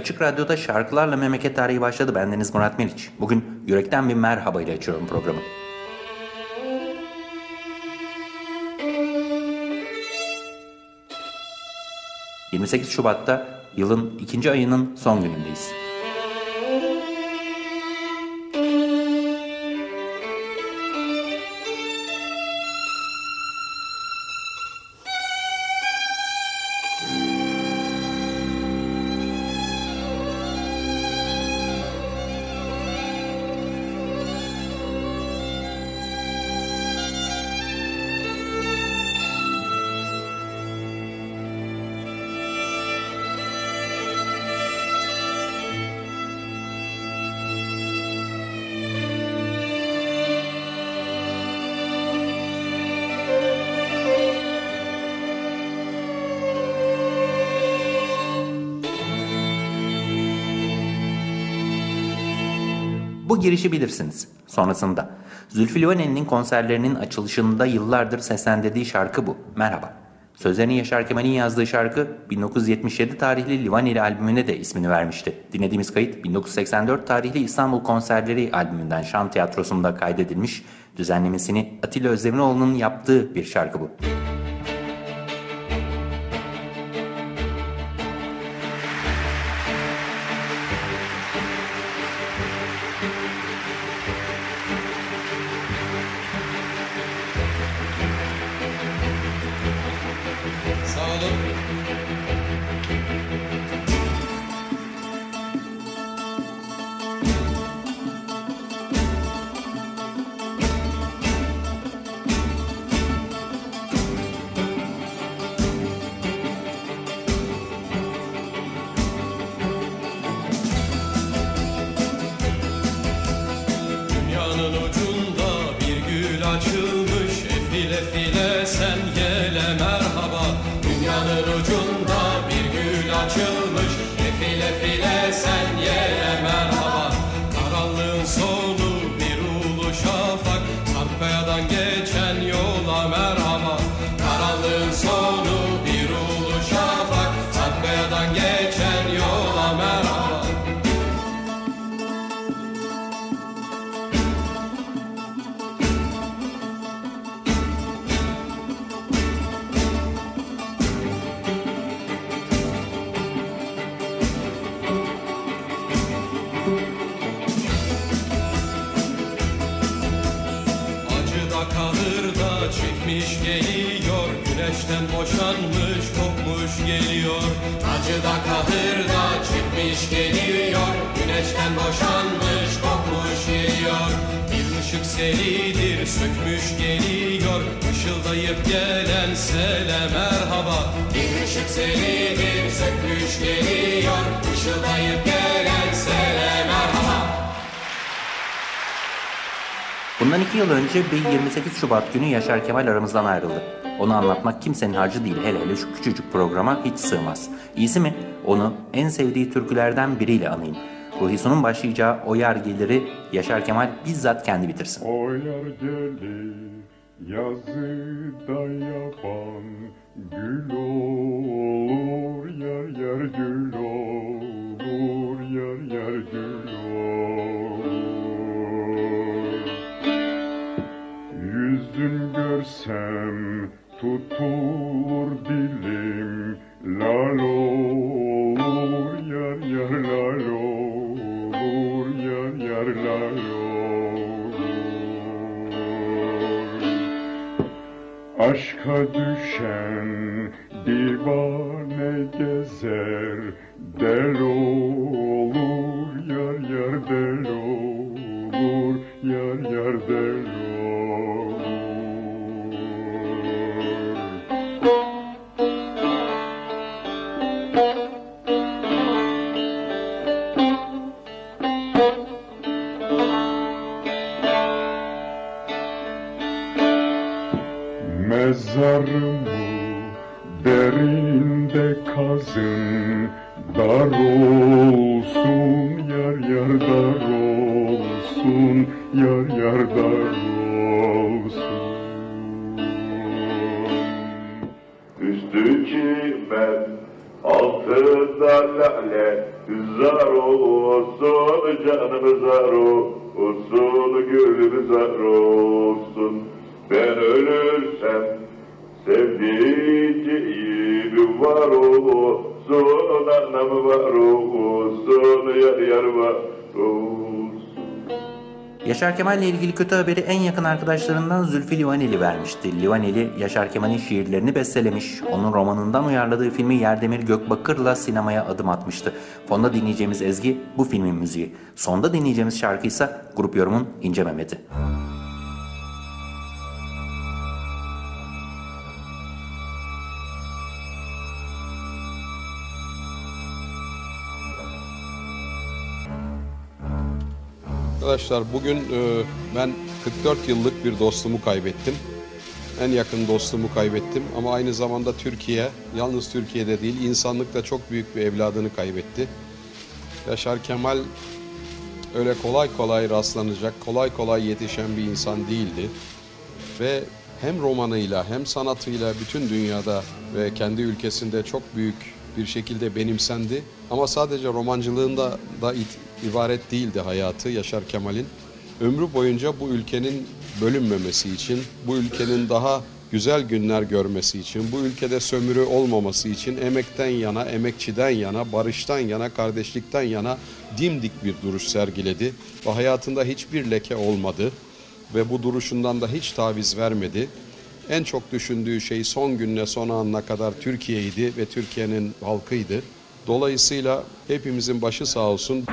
Açık Radyo'da şarkılarla memleket tarihi başladı. Bendeniz Murat Meriç. Bugün yürekten bir merhaba ile açıyorum programı. ...28 Şubat'ta yılın ikinci ayının son günündeyiz. Bu girişi bilirsiniz. Sonrasında. Zülfü Livaneli'nin konserlerinin açılışında yıllardır seslendirdiği şarkı bu. Merhaba. Sözlerini Yaşar Kemal'in yazdığı şarkı 1977 tarihli Livaneli albümüne de ismini vermişti. Dinlediğimiz kayıt 1984 tarihli İstanbul Konserleri albümünden şan tiyatrosunda kaydedilmiş, düzenlemesini Atilla Özdemiroğlu'nun yaptığı bir şarkı bu. Sağ Selidir sökmüş geliyor Işıldayıp gelen sele merhaba Bundan iki yıl önce bir 28 Şubat günü Yaşar Kemal aramızdan ayrıldı. Onu anlatmak kimsenin harcı değil hele hele şu küçücük programa hiç sığmaz. İyisi mi? Onu en sevdiği türkülerden biriyle anayım. Ruhi Su'nun başlayacağı O Yar Gelir'i Yaşar Kemal bizzat kendi bitirsin. O yar gelir yazı da yapan Gül olur yar yar gül olur yar yar gül olur. Yüzün görse görsem tutulur dilim Lal olur yar yar lal olur yar yar lal olur. Aşka düşen kazın Dar olsun yar yar dar olsun Yar yar dar olsun Yaşar Kemal ile ilgili kötü haberi en yakın arkadaşlarından Zülfü Livaneli vermişti. Livaneli, Yaşar Kemal'in şiirlerini bestelemiş. Onun romanından uyarladığı filmi Yerdemir Gökbakır'la sinemaya adım atmıştı. Fonda dinleyeceğimiz ezgi bu filmin müziği. Sonda dinleyeceğimiz şarkı ise Grup Yorum'un İnce Mehmet'i. Arkadaşlar bugün e, ben 44 yıllık bir dostumu kaybettim. En yakın dostumu kaybettim ama aynı zamanda Türkiye, yalnız Türkiye'de değil insanlıkta çok büyük bir evladını kaybetti. Yaşar Kemal öyle kolay kolay rastlanacak, kolay kolay yetişen bir insan değildi. Ve hem romanıyla hem sanatıyla bütün dünyada ve kendi ülkesinde çok büyük bir şekilde benimsendi. Ama sadece romancılığında da it- ibaret değildi hayatı Yaşar Kemal'in. Ömrü boyunca bu ülkenin bölünmemesi için, bu ülkenin daha güzel günler görmesi için, bu ülkede sömürü olmaması için emekten yana, emekçiden yana, barıştan yana, kardeşlikten yana dimdik bir duruş sergiledi. Ve hayatında hiçbir leke olmadı ve bu duruşundan da hiç taviz vermedi. En çok düşündüğü şey son gününe son anına kadar Türkiye'ydi ve Türkiye'nin halkıydı. Dolayısıyla hepimizin başı sağ olsun.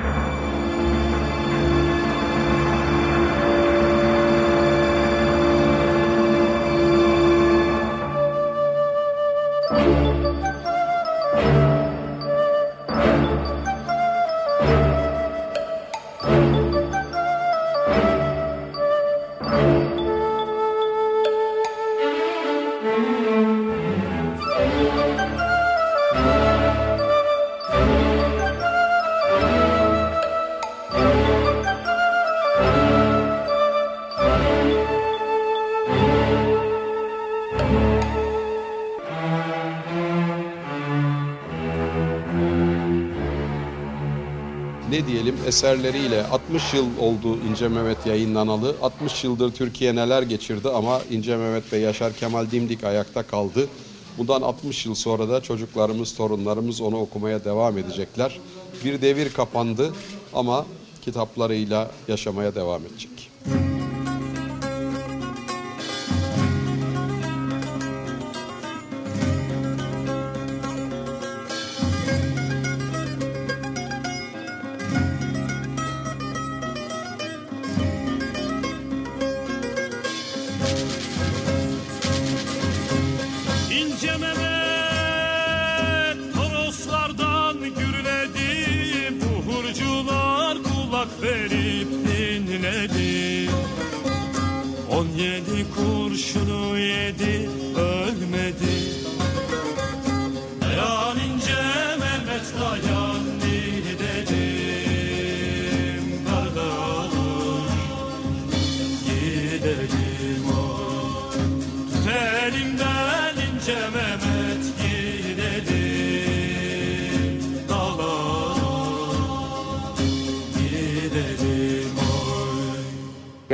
Eserleriyle 60 yıl oldu İnce Mehmet yayınlanalı. 60 yıldır Türkiye neler geçirdi ama İnce Mehmet ve Yaşar Kemal dimdik ayakta kaldı. Bundan 60 yıl sonra da çocuklarımız, torunlarımız onu okumaya devam edecekler. Bir devir kapandı ama kitaplarıyla yaşamaya devam edecek.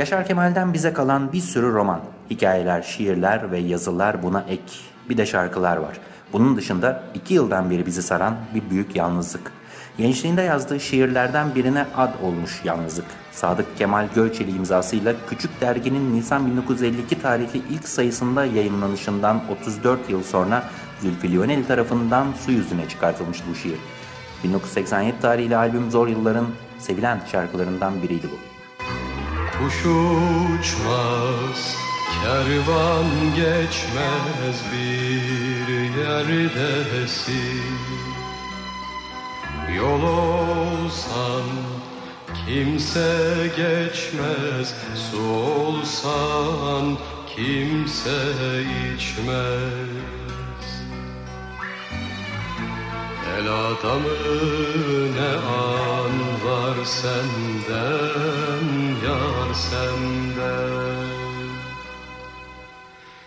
Yaşar Kemal'den bize kalan bir sürü roman, hikayeler, şiirler ve yazılar buna ek. Bir de şarkılar var. Bunun dışında iki yıldan beri bizi saran bir büyük yalnızlık. Gençliğinde yazdığı şiirlerden birine ad olmuş yalnızlık. Sadık Kemal Gölçeli imzasıyla Küçük Dergi'nin Nisan 1952 tarihli ilk sayısında yayınlanışından 34 yıl sonra Zülfü Livaneli tarafından su yüzüne çıkartılmış bu şiir. 1987 tarihli albüm Zor Yılların sevilen şarkılarından biriydi bu. Kuş uçmaz, kervan geçmez bir yerdesin Yol olsan kimse geçmez Su olsan kimse içmez. El adamı ne anlar senden yar senden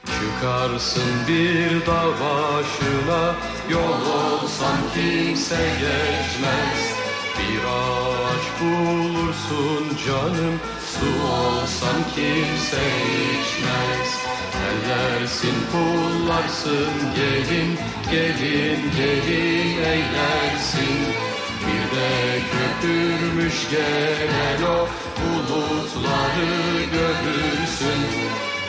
Çıkarsın bir dağ başına Yol olsan kimse geçmez. Bir ağaç bulursun canım Su olsan kimse içmez. Ellersin pullarsın gelin Gelin gelin eylersin. Bir de köpürmüş gelen o bulutları görürsün.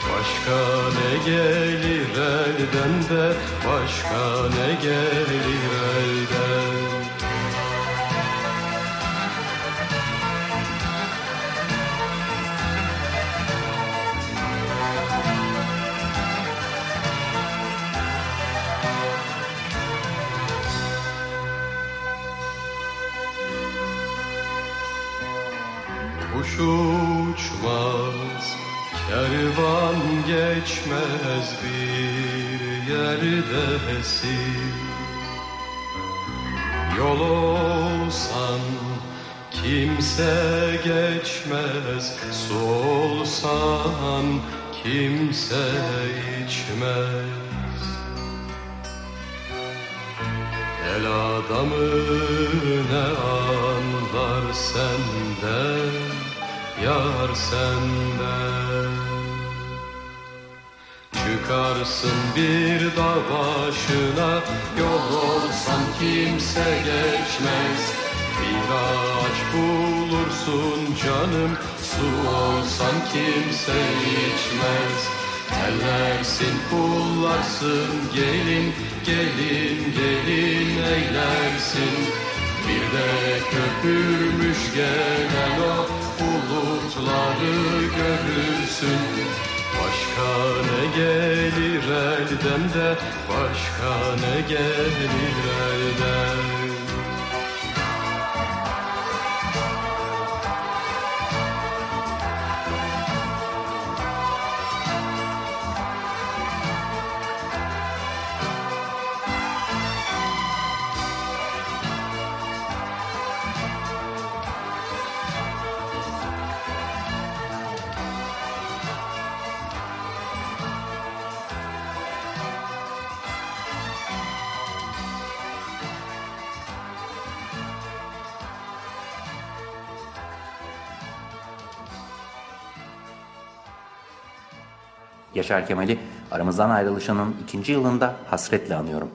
Başka ne gelir elden de Başka ne gelir elden Kuş uçmaz, kervan geçmez bir yerdesin Yol olsan kimse geçmez Su olsan kimse içmez. El adamı ne anlar Yar senden Çıkarsın bir dağ başına Yol olsan kimse geçmez. Bir ağaç bulursun canım Su olsan kimse içmez. Tellersin pullarsın gelin Gelin gelin eylersin Bir de köpürmüş gelen o bulutları görürsün. Başka ne gelir elden de Başka ne gelir elden Yaşar Kemal'i aramızdan ayrılışının ikinci yılında hasretle anıyorum.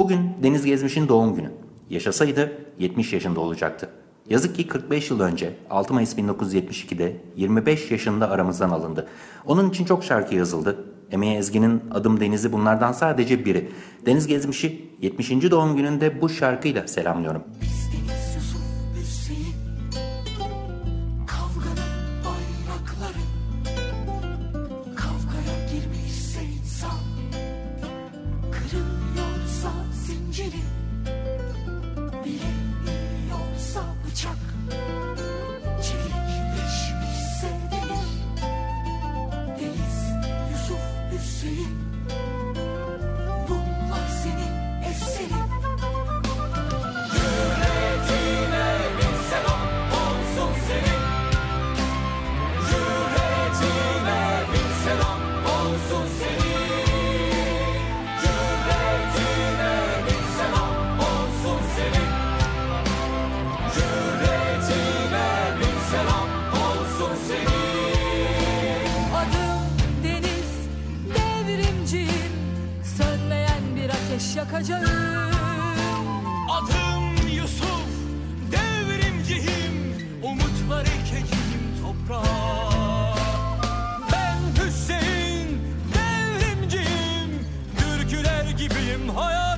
Bugün Deniz Gezmiş'in doğum günü. Yaşasaydı 70 yaşında olacaktı. Yazık ki 45 yıl önce 6 Mayıs 1972'de 25 yaşında aramızdan alındı. Onun için çok şarkı yazıldı. Emeğe Ezgi'nin Adım Deniz'i bunlardan sadece biri. Deniz Gezmiş'i 70. doğum gününde bu şarkıyla selamlıyorum. Yakacağım. Adım Yusuf, devrimciyim Umutlar ekeceğim toprağa. Ben Hüseyin, devrimciyim. Türküler gibiyim hayata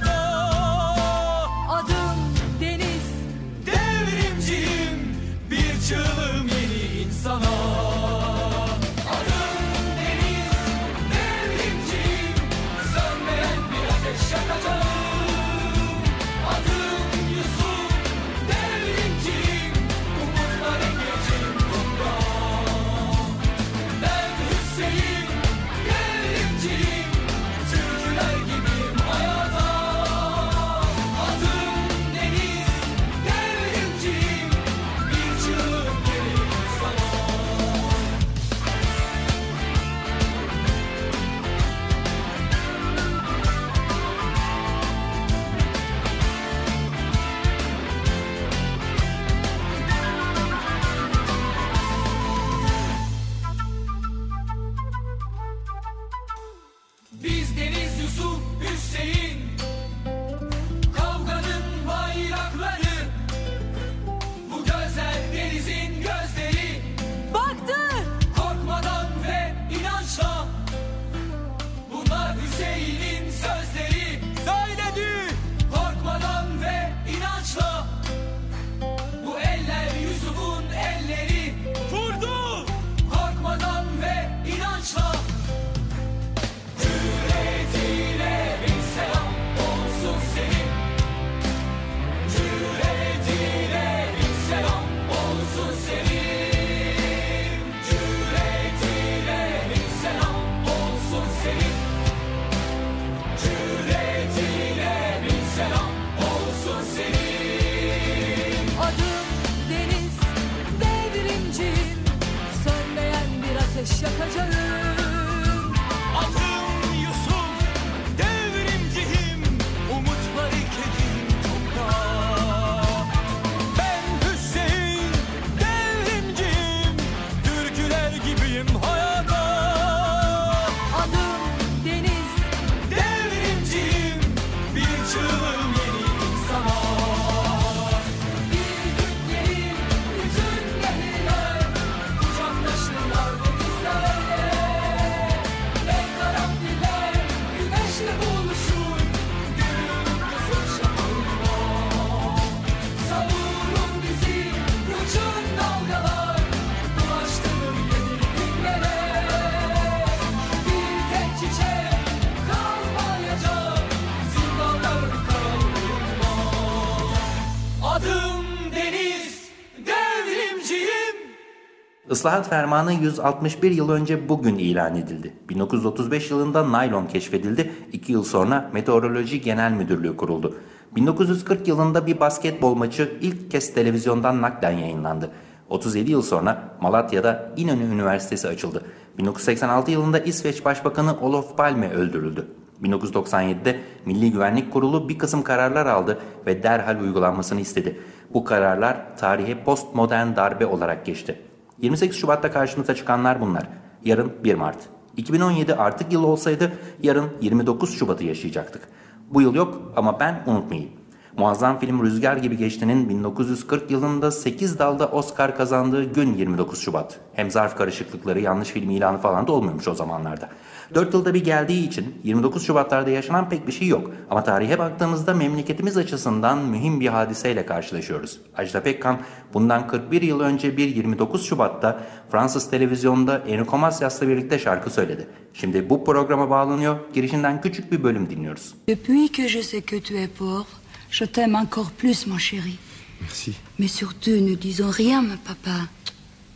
Islahat Fermanı 161 yıl önce bugün ilan edildi. 1935 yılında naylon keşfedildi. 2 yıl sonra Meteoroloji Genel Müdürlüğü kuruldu. 1940 yılında bir basketbol maçı ilk kez televizyondan naklen yayınlandı. 37 yıl sonra Malatya'da İnönü Üniversitesi açıldı. 1986 yılında İsveç Başbakanı Olof Palme öldürüldü. 1997'de Milli Güvenlik Kurulu bir kısım kararlar aldı ve derhal uygulanmasını istedi. Bu kararlar tarihe postmodern darbe olarak geçti. 28 Şubat'ta karşımıza çıkanlar bunlar. Yarın 1 Mart. 2017 artık yıl olsaydı yarın 29 Şubat'ı yaşayacaktık. Bu yıl yok ama ben unutmayayım. Muazzam film Rüzgar gibi geçtinin 1940 yılında 8 dalda Oscar kazandığı gün 29 Şubat. Hem zarf karışıklıkları, yanlış film ilanı falan da olmuyormuş o zamanlarda. 4 yılda bir geldiği için 29 Şubatlarda yaşanan pek bir şey yok. Ama tarihe baktığımızda memleketimiz açısından mühim bir hadiseyle karşılaşıyoruz. Ajda Pekkan bundan 41 yıl önce bir 29 Şubat'ta Fransız televizyonda Enrico Macias'la birlikte şarkı söyledi. Şimdi bu programa bağlanıyor, girişinden küçük bir bölüm dinliyoruz. Depuis que je sais que tu es pauvre, je t'aime encore plus, mon chéri. Merci. Mais surtout, ne disons rien, mon papa.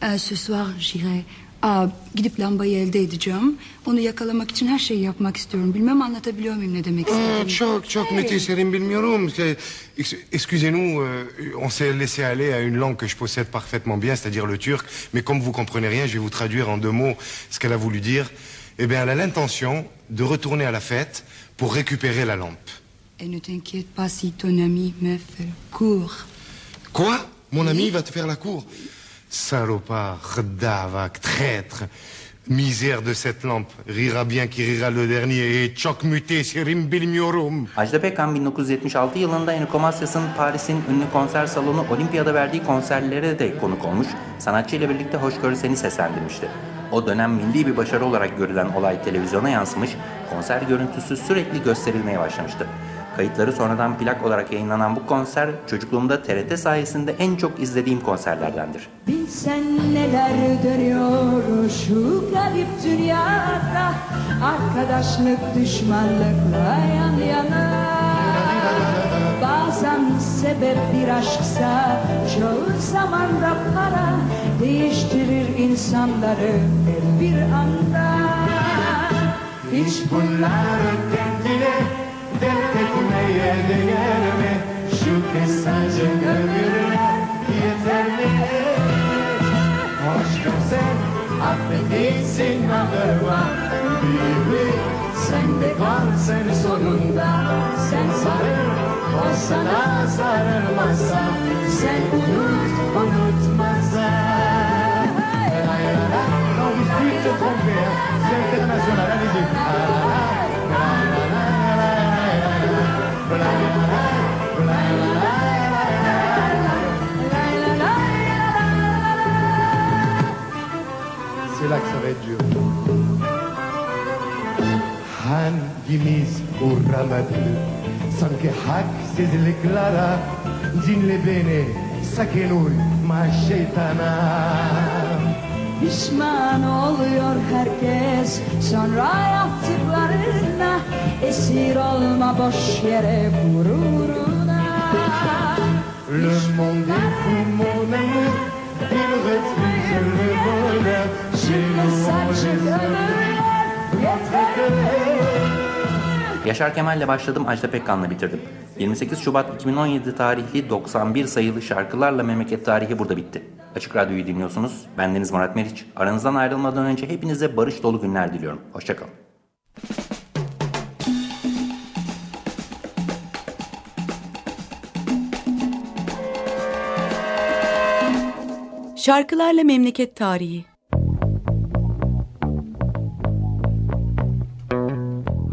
Euh, ce soir, j'irai... Aa, gidip lambayı elde edeceğim. Onu yakalamak için her şeyi yapmak istiyorum. Bilmem anlatabiliyor muyum ne demek Aa, istediğimi? çok çok müthişerim bilmiyorum. C'est- ex- Excusez-nous, euh, on s'est laissé aller à une langue que je possède parfaitement bien, c'est-à-dire le turc. Mais comme vous comprenez rien, je vais vous traduire en deux mots ce qu'elle a voulu dire. Eh bien, elle a l'intention de retourner à la fête pour récupérer la lampe. Et ne t'inquiète pas si ton ami me fait court. Quoi Mon ami va te faire la cour Salopard, davak, traître, misère de cette lampe, rira bien qui rira le dernier, et çok muté serim bilmiyorum. Ajda Pekkan 1976 yılında Enrico Macias'ın Paris'in ünlü konser salonu Olimpiyada verdiği konserlere de konuk olmuş, sanatçı ile birlikte Hoşgörü Seni seslendirmişti. O dönem milli bir başarı olarak görülen olay televizyona yansımış, konser görüntüsü sürekli gösterilmeye başlamıştı. Kayıtları sonradan plak olarak yayınlanan bu konser çocukluğumda TRT sayesinde en çok izlediğim konserlerdendir. Bilsen neler dönüyor şu garip dünyada Arkadaşlık düşmanlıkla yan yana Bazen sebep bir aşksa çoğu zaman da para Değiştirir insanları hep bir anda Hiç bunlar kendine Dert etmeye değer mi şu kısacık ömürler yeter mi? Hoş sen affedilsin anırma Büyümü sen de kalsın sonunda Sen sarıl o sana sarılmazsa Sen unut unutmazsa Lay lay lay, no, it's beautiful here. Save the national energy. Être dur. Hangimiz uğramadı Sanki haksızlıklara Dinle beni sakın uyma şeytana Pişman oluyor herkes sonra yaptıklarına Esir olma boş yere gururuna Le monde est fou mon amour Il refuse le bonheur Yaşar Kemal'le başladım, Ajda Pekkan'la bitirdim. 28 Şubat 2017 tarihli 91 sayılı şarkılarla memleket tarihi burada bitti. Açık Radyo'yu dinliyorsunuz. Ben Deniz Murat Meriç. Aranızdan ayrılmadan önce hepinize barış dolu günler diliyorum. Hoşçakalın. Şarkılarla Memleket Tarihi